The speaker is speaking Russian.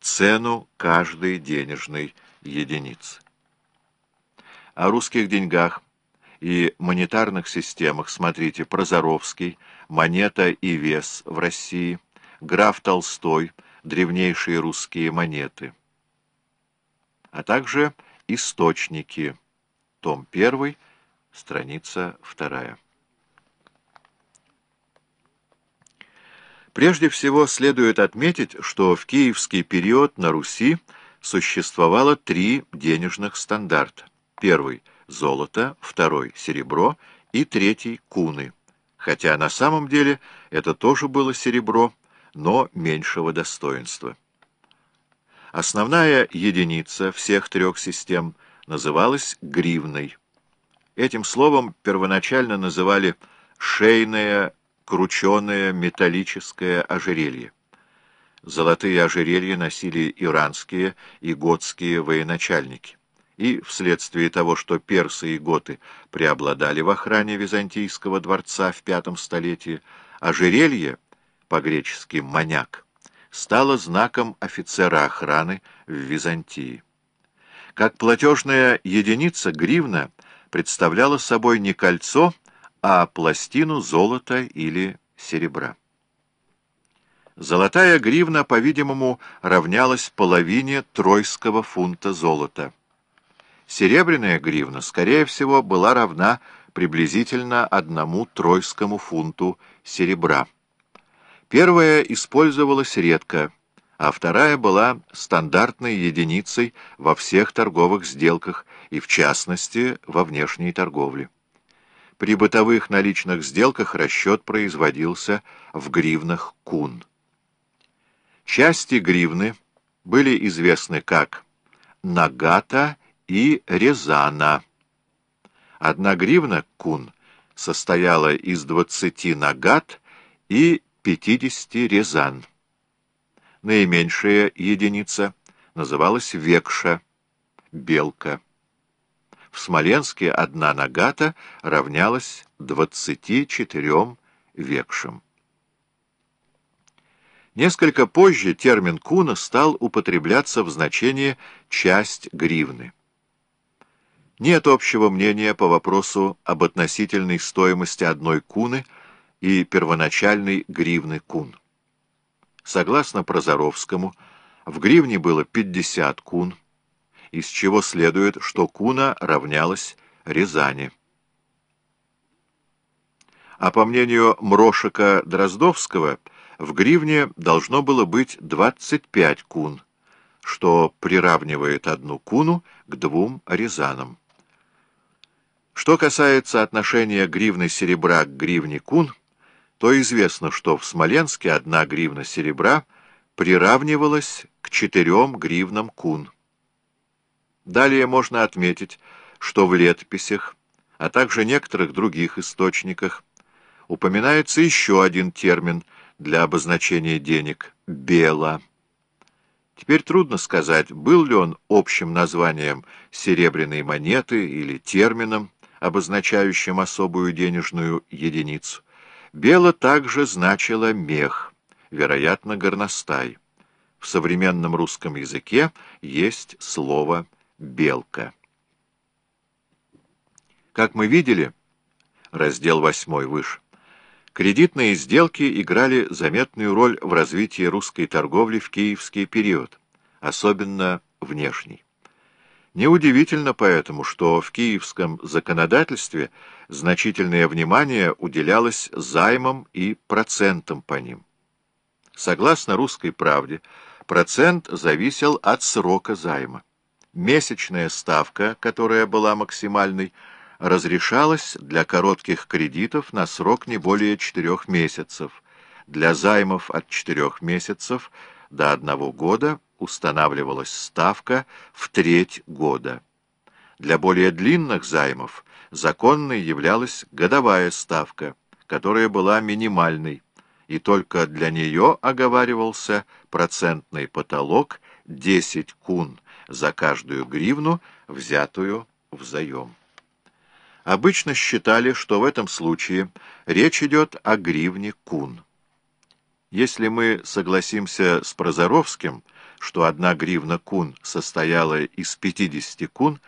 цену каждой денежной единицы. О русских деньгах и монетарных системах смотрите Прозоровский, «Монета и вес в России», граф Толстой, древнейшие русские монеты, а также источники, том 1, страница 2. Прежде всего следует отметить, что в киевский период на Руси существовало три денежных стандарта. Первый – золото, второй – серебро и третий – куны. Хотя на самом деле это тоже было серебро, но меньшего достоинства. Основная единица всех трех систем называлась гривной. Этим словом первоначально называли шейное крученое металлическое ожерелье. Золотые ожерелья носили иранские и готские военачальники. И вследствие того, что персы и готы преобладали в охране Византийского дворца в пятом столетии, ожерелье — по-гречески «маняк», стало знаком офицера охраны в Византии. Как платежная единица гривна представляла собой не кольцо, а пластину золота или серебра. Золотая гривна, по-видимому, равнялась половине тройского фунта золота. Серебряная гривна, скорее всего, была равна приблизительно одному тройскому фунту серебра. Первая использовалась редко, а вторая была стандартной единицей во всех торговых сделках и, в частности, во внешней торговле. При бытовых наличных сделках расчет производился в гривнах кун. Части гривны были известны как нагата и резана. Одна гривна кун состояла из 20 нагат и 50 резан. Наименьшая единица называлась векша, белка. В Смоленске одна нагата равнялась 24 векшам. Несколько позже термин куна стал употребляться в значении «часть гривны». Нет общего мнения по вопросу об относительной стоимости одной куны – и первоначальный гривны кун. Согласно Прозоровскому, в гривне было 50 кун, из чего следует, что куна равнялась Рязани. А по мнению Мрошика Дроздовского, в гривне должно было быть 25 кун, что приравнивает одну куну к двум рязанам. Что касается отношения гривны серебра к гривне кун, то известно, что в Смоленске одна гривна серебра приравнивалась к четырем гривнам кун. Далее можно отметить, что в летописях, а также некоторых других источниках, упоминается еще один термин для обозначения денег — «бела». Теперь трудно сказать, был ли он общим названием серебряной монеты или термином, обозначающим особую денежную единицу. Бело также значило мех, вероятно, горностай. В современном русском языке есть слово «белка». Как мы видели, раздел 8 выше, кредитные сделки играли заметную роль в развитии русской торговли в киевский период, особенно внешней. Неудивительно поэтому, что в киевском законодательстве значительное внимание уделялось займам и процентам по ним. Согласно русской правде, процент зависел от срока займа. Месячная ставка, которая была максимальной, разрешалась для коротких кредитов на срок не более 4 месяцев, для займов от 4 месяцев до одного года устанавливалась ставка в треть года. Для более длинных займов законной являлась годовая ставка, которая была минимальной, и только для нее оговаривался процентный потолок 10 кун за каждую гривну, взятую в заем. Обычно считали, что в этом случае речь идет о гривне кун. Если мы согласимся с Прозоровским, что одна гривна кун состояла из 50 кун,